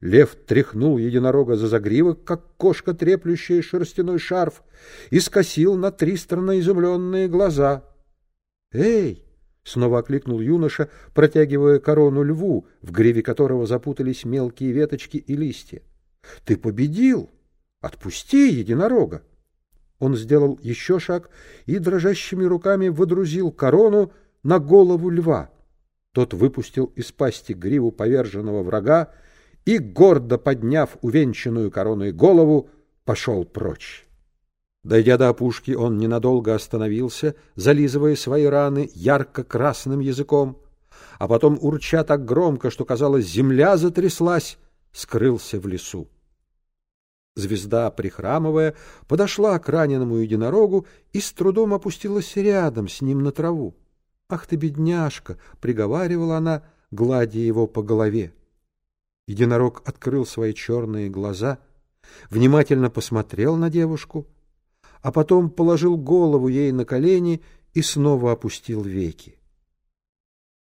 Лев тряхнул единорога за загривок, как кошка, треплющая шерстяной шарф, и скосил на Тристрана изумленные глаза. «Эй!» — снова окликнул юноша, протягивая корону льву, в гриве которого запутались мелкие веточки и листья. «Ты победил! Отпусти единорога!» Он сделал еще шаг и дрожащими руками водрузил корону на голову льва. Тот выпустил из пасти гриву поверженного врага и, гордо подняв увенчанную короной голову, пошел прочь. Дойдя до опушки, он ненадолго остановился, зализывая свои раны ярко-красным языком, а потом, урча так громко, что, казалось, земля затряслась, скрылся в лесу. Звезда, прихрамывая, подошла к раненому единорогу и с трудом опустилась рядом с ним на траву. «Ах ты, бедняжка!» — приговаривала она, гладя его по голове. Единорог открыл свои черные глаза, внимательно посмотрел на девушку, а потом положил голову ей на колени и снова опустил веки.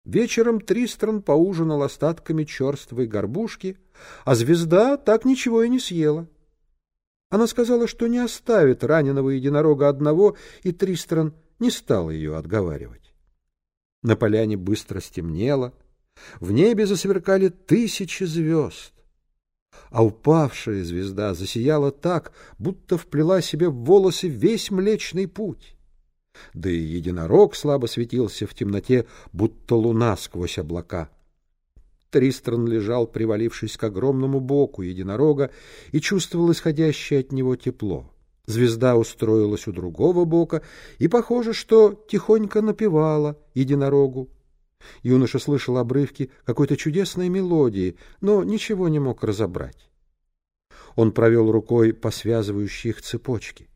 Вечером Тристран поужинал остатками черствой горбушки, а звезда так ничего и не съела. Она сказала, что не оставит раненого единорога одного, и Тристран не стал ее отговаривать. На поляне быстро стемнело, в небе засверкали тысячи звезд, а упавшая звезда засияла так, будто вплела себе в волосы весь Млечный Путь. Да и единорог слабо светился в темноте, будто луна сквозь облака. Тристран лежал, привалившись к огромному боку единорога, и чувствовал исходящее от него тепло. Звезда устроилась у другого бока и, похоже, что тихонько напевала единорогу. Юноша слышал обрывки какой-то чудесной мелодии, но ничего не мог разобрать. Он провел рукой по связывающей их цепочке.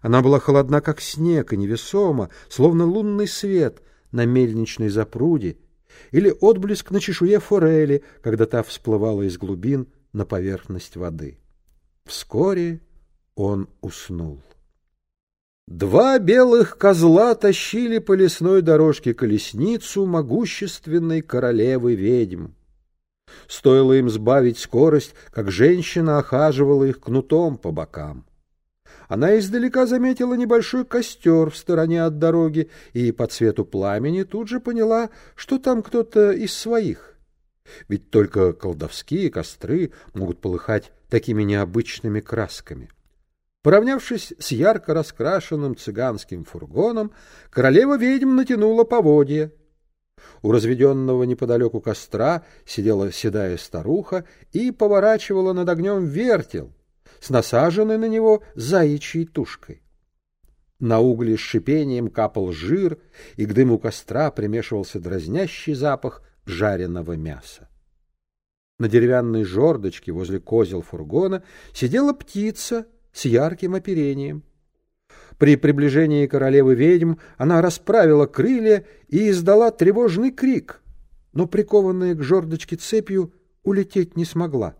Она была холодна, как снег, и невесома, словно лунный свет на мельничной запруде или отблеск на чешуе форели, когда та всплывала из глубин на поверхность воды. Вскоре он уснул. Два белых козла тащили по лесной дорожке колесницу могущественной королевы ведьм. Стоило им сбавить скорость, как женщина охаживала их кнутом по бокам. Она издалека заметила небольшой костер в стороне от дороги и по цвету пламени тут же поняла, что там кто-то из своих. Ведь только колдовские костры могут полыхать такими необычными красками. Поравнявшись с ярко раскрашенным цыганским фургоном, королева-ведьм натянула поводья. У разведенного неподалеку костра сидела седая старуха и поворачивала над огнем вертел с насаженной на него заячьей тушкой. На угле с шипением капал жир, и к дыму костра примешивался дразнящий запах жареного мяса. На деревянной жердочке возле козел фургона сидела птица с ярким оперением. При приближении королевы ведьм она расправила крылья и издала тревожный крик, но, прикованная к жердочке цепью, улететь не смогла.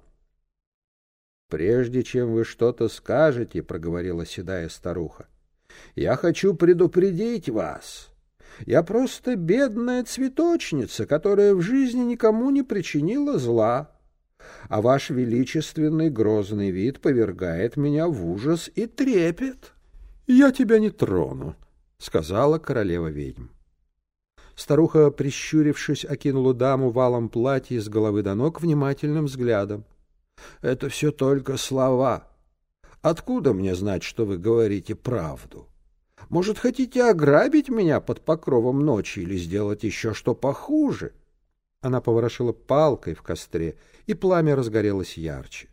— Прежде чем вы что-то скажете, — проговорила седая старуха, — я хочу предупредить вас. Я просто бедная цветочница, которая в жизни никому не причинила зла а ваш величественный грозный вид повергает меня в ужас и трепет. — Я тебя не трону, — сказала королева-ведьм. Старуха, прищурившись, окинула даму валом платья с головы до ног внимательным взглядом. — Это все только слова. Откуда мне знать, что вы говорите правду? Может, хотите ограбить меня под покровом ночи или сделать еще что похуже? — она поворошила палкой в костре, и пламя разгорелось ярче.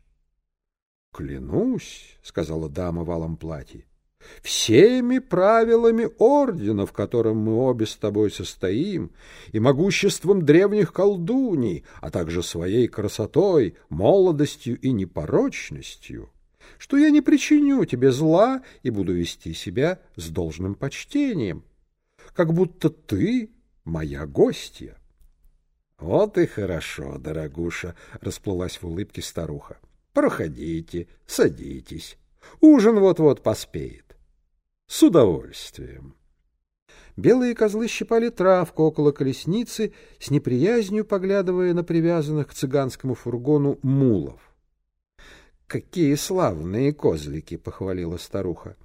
— Клянусь, — сказала дама в алом платье, — всеми правилами ордена, в котором мы обе с тобой состоим, и могуществом древних колдуний, а также своей красотой, молодостью и непорочностью, что я не причиню тебе зла и буду вести себя с должным почтением, как будто ты моя гостья. Вот и хорошо, дорогуша, расплылась в улыбке старуха. Проходите, садитесь. Ужин вот-вот поспеет. С удовольствием. Белые козлы щипали травку около колесницы, с неприязнью поглядывая на привязанных к цыганскому фургону мулов. — Какие славные козлики! — похвалила старуха.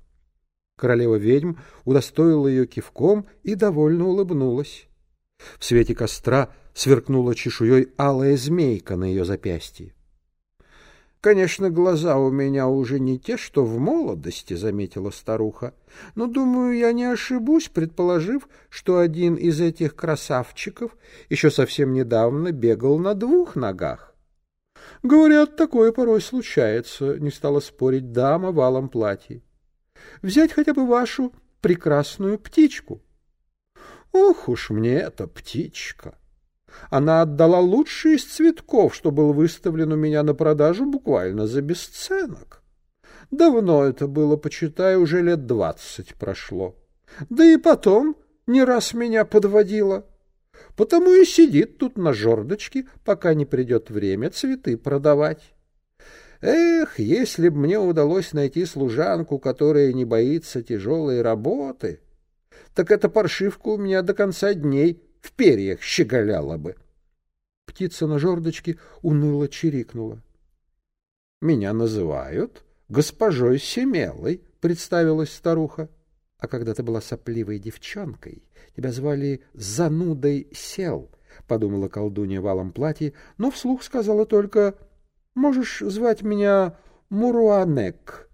Королева-ведьм удостоила ее кивком и довольно улыбнулась. В свете костра сверкнула чешуей алая змейка на ее запястье. Конечно, глаза у меня уже не те, что в молодости, — заметила старуха. Но, думаю, я не ошибусь, предположив, что один из этих красавчиков еще совсем недавно бегал на двух ногах. Говорят, такое порой случается, — не стала спорить дама в алом платье. Взять хотя бы вашу прекрасную птичку. Ох уж мне эта птичка! Она отдала лучший из цветков, что был выставлен у меня на продажу буквально за бесценок. Давно это было, почитай, уже лет двадцать прошло. Да и потом не раз меня подводила. Потому и сидит тут на жердочке, пока не придет время цветы продавать. Эх, если б мне удалось найти служанку, которая не боится тяжелой работы, так эта паршивка у меня до конца дней в перьях щеголяла бы. Птица на жердочке уныло чирикнула. — Меня называют госпожой Семелой, — представилась старуха. — А когда ты была сопливой девчонкой, тебя звали Занудой Сел, — подумала колдунья в алом платье, но вслух сказала только «Можешь звать меня Муруанек».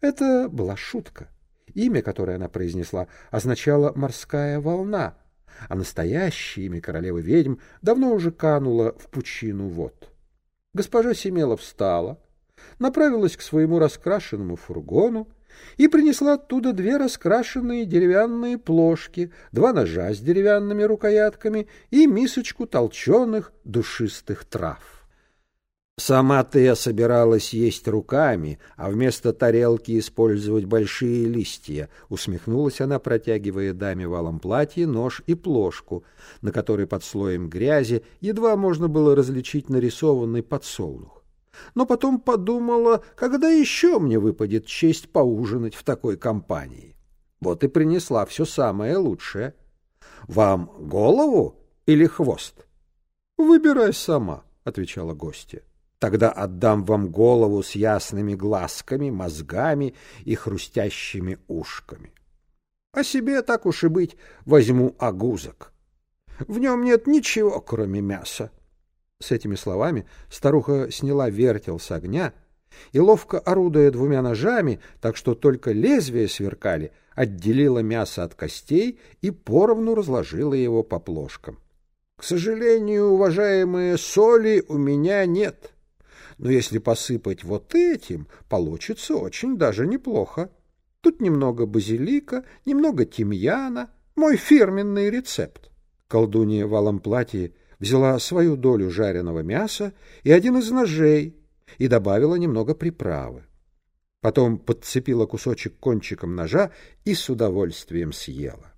Это была шутка. Имя, которое она произнесла, означало «морская волна», а настоящее имя королевы ведьм давно уже кануло в пучину вод. Госпожа Семела встала, направилась к своему раскрашенному фургону и принесла оттуда две раскрашенные деревянные плошки, два ножа с деревянными рукоятками и мисочку толченых душистых трав. Сама-то я собиралась есть руками, а вместо тарелки использовать большие листья, усмехнулась она, протягивая даме валом платье нож и плошку, на которой под слоем грязи едва можно было различить нарисованный подсолнух. Но потом подумала, когда еще мне выпадет честь поужинать в такой компании. Вот и принесла все самое лучшее. Вам голову или хвост? Выбирай сама, отвечала гостья. Тогда отдам вам голову с ясными глазками, мозгами и хрустящими ушками. А себе, так уж и быть, возьму агузок. В нем нет ничего, кроме мяса. С этими словами старуха сняла вертел с огня и, ловко орудуя двумя ножами, так что только лезвия сверкали, отделила мясо от костей и поровну разложила его по плошкам. К сожалению, уважаемые, соли у меня нет но если посыпать вот этим, получится очень даже неплохо. Тут немного базилика, немного тимьяна, мой фирменный рецепт. Колдунья в алом платье взяла свою долю жареного мяса и один из ножей и добавила немного приправы. Потом подцепила кусочек кончиком ножа и с удовольствием съела.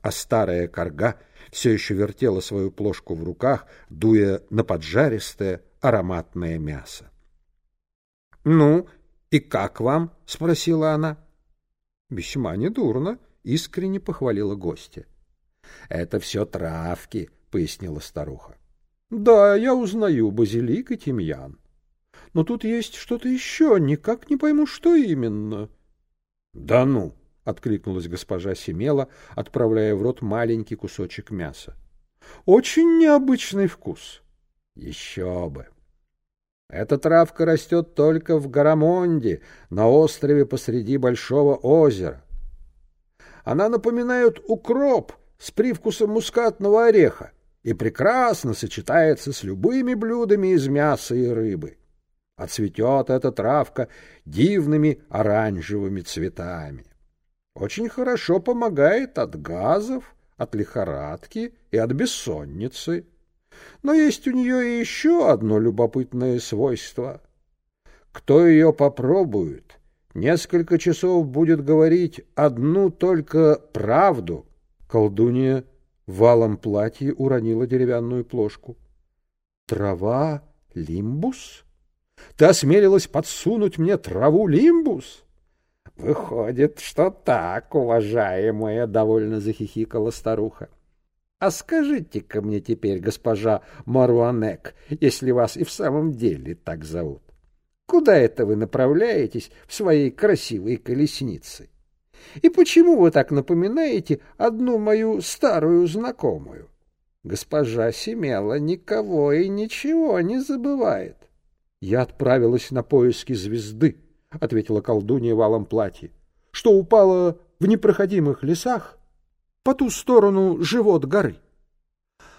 А старая корга все еще вертела свою плошку в руках, дуя на поджаристое, ароматное мясо. — Ну, и как вам? — спросила она. — Весьма недурно, — искренне похвалила гостья. — Это все травки, — пояснила старуха. — Да, я узнаю базилик и тимьян. Но тут есть что-то еще, никак не пойму, что именно. — Да ну! — откликнулась госпожа Семела, отправляя в рот маленький кусочек мяса. — Очень необычный вкус. — Еще бы! Эта травка растет только в Гарамонде, на острове посреди большого озера. Она напоминает укроп с привкусом мускатного ореха и прекрасно сочетается с любыми блюдами из мяса и рыбы. А цветет эта травка дивными оранжевыми цветами. Очень хорошо помогает от газов, от лихорадки и от бессонницы. Но есть у нее и еще одно любопытное свойство. Кто ее попробует, несколько часов будет говорить одну только правду. Колдунья валом платье уронила деревянную плошку. Трава лимбус? Ты осмелилась подсунуть мне траву лимбус? — Выходит, что так, уважаемая, — довольно захихикала старуха. — А скажите-ка мне теперь, госпожа Маруанек, если вас и в самом деле так зовут, куда это вы направляетесь в своей красивой колеснице? И почему вы так напоминаете одну мою старую знакомую? Госпожа Семела никого и ничего не забывает. Я отправилась на поиски звезды, — ответила колдунья в алом платье, — что упала в непроходимых лесах по ту сторону живот горы.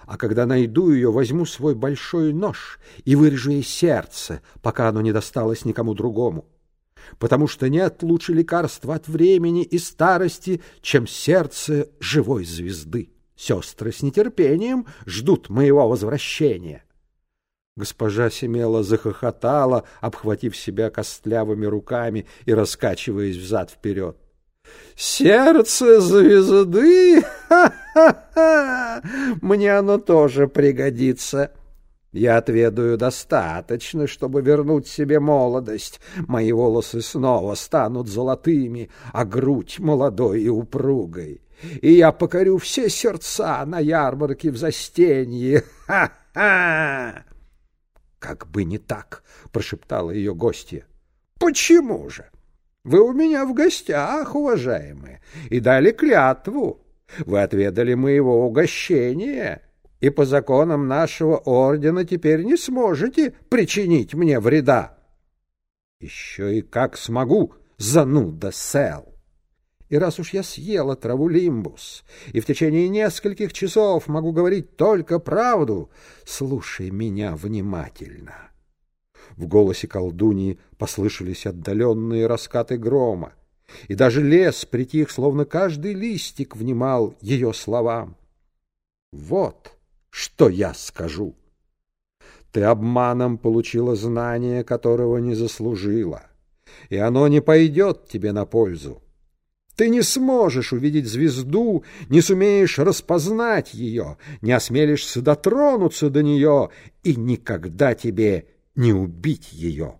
А когда найду ее, возьму свой большой нож и вырежу ей сердце, пока оно не досталось никому другому. Потому что нет лучше лекарства от времени и старости, чем сердце живой звезды. Сестры с нетерпением ждут моего возвращения. Госпожа Семела захохотала, обхватив себя костлявыми руками и раскачиваясь взад-вперед. «Сердце звезды? Ха-ха-ха! Мне оно тоже пригодится!» Я отведаю достаточно, чтобы вернуть себе молодость. Мои волосы снова станут золотыми, а грудь молодой и упругой. И я покорю все сердца на ярмарке в застенье. Ха-ха! Как бы не так, прошептала ее гостья. Почему же? Вы у меня в гостях, уважаемые, и дали клятву. Вы отведали моего угощения и по законам нашего ордена теперь не сможете причинить мне вреда. Еще и как смогу, зануда Сел. И раз уж я съела траву лимбус, и в течение нескольких часов могу говорить только правду, слушай меня внимательно. В голосе колдуньи послышались отдаленные раскаты грома, и даже лес притих, словно каждый листик внимал ее словам. Вот что я скажу. Ты обманом получила знание, которого не заслужила, и оно не пойдет тебе на пользу. Ты не сможешь увидеть звезду, не сумеешь распознать ее, не осмелишься дотронуться до нее, и никогда тебе не убить ее.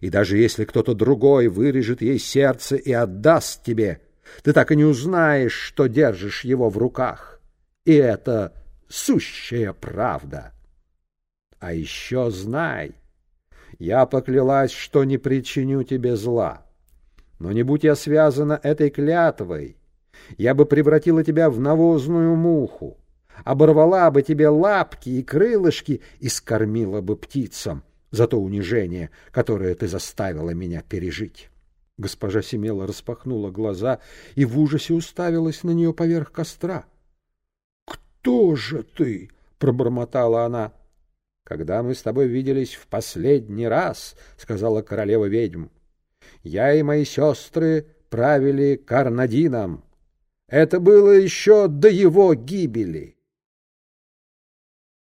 И даже если кто-то другой вырежет ей сердце и отдаст тебе, ты так и не узнаешь, что держишь его в руках. И это сущая правда. А еще знай, я поклялась, что не причиню тебе зла. Но не будь я связана этой клятвой, я бы превратила тебя в навозную муху, оборвала бы тебе лапки и крылышки и скормила бы птицам за то унижение, которое ты заставила меня пережить. Госпожа Семела распахнула глаза и в ужасе уставилась на нее поверх костра кто же ты? — пробормотала она. — Когда мы с тобой виделись в последний раз, — сказала королева ведьм, — я и мои сестры правили Карнадином. Это было еще до его гибели.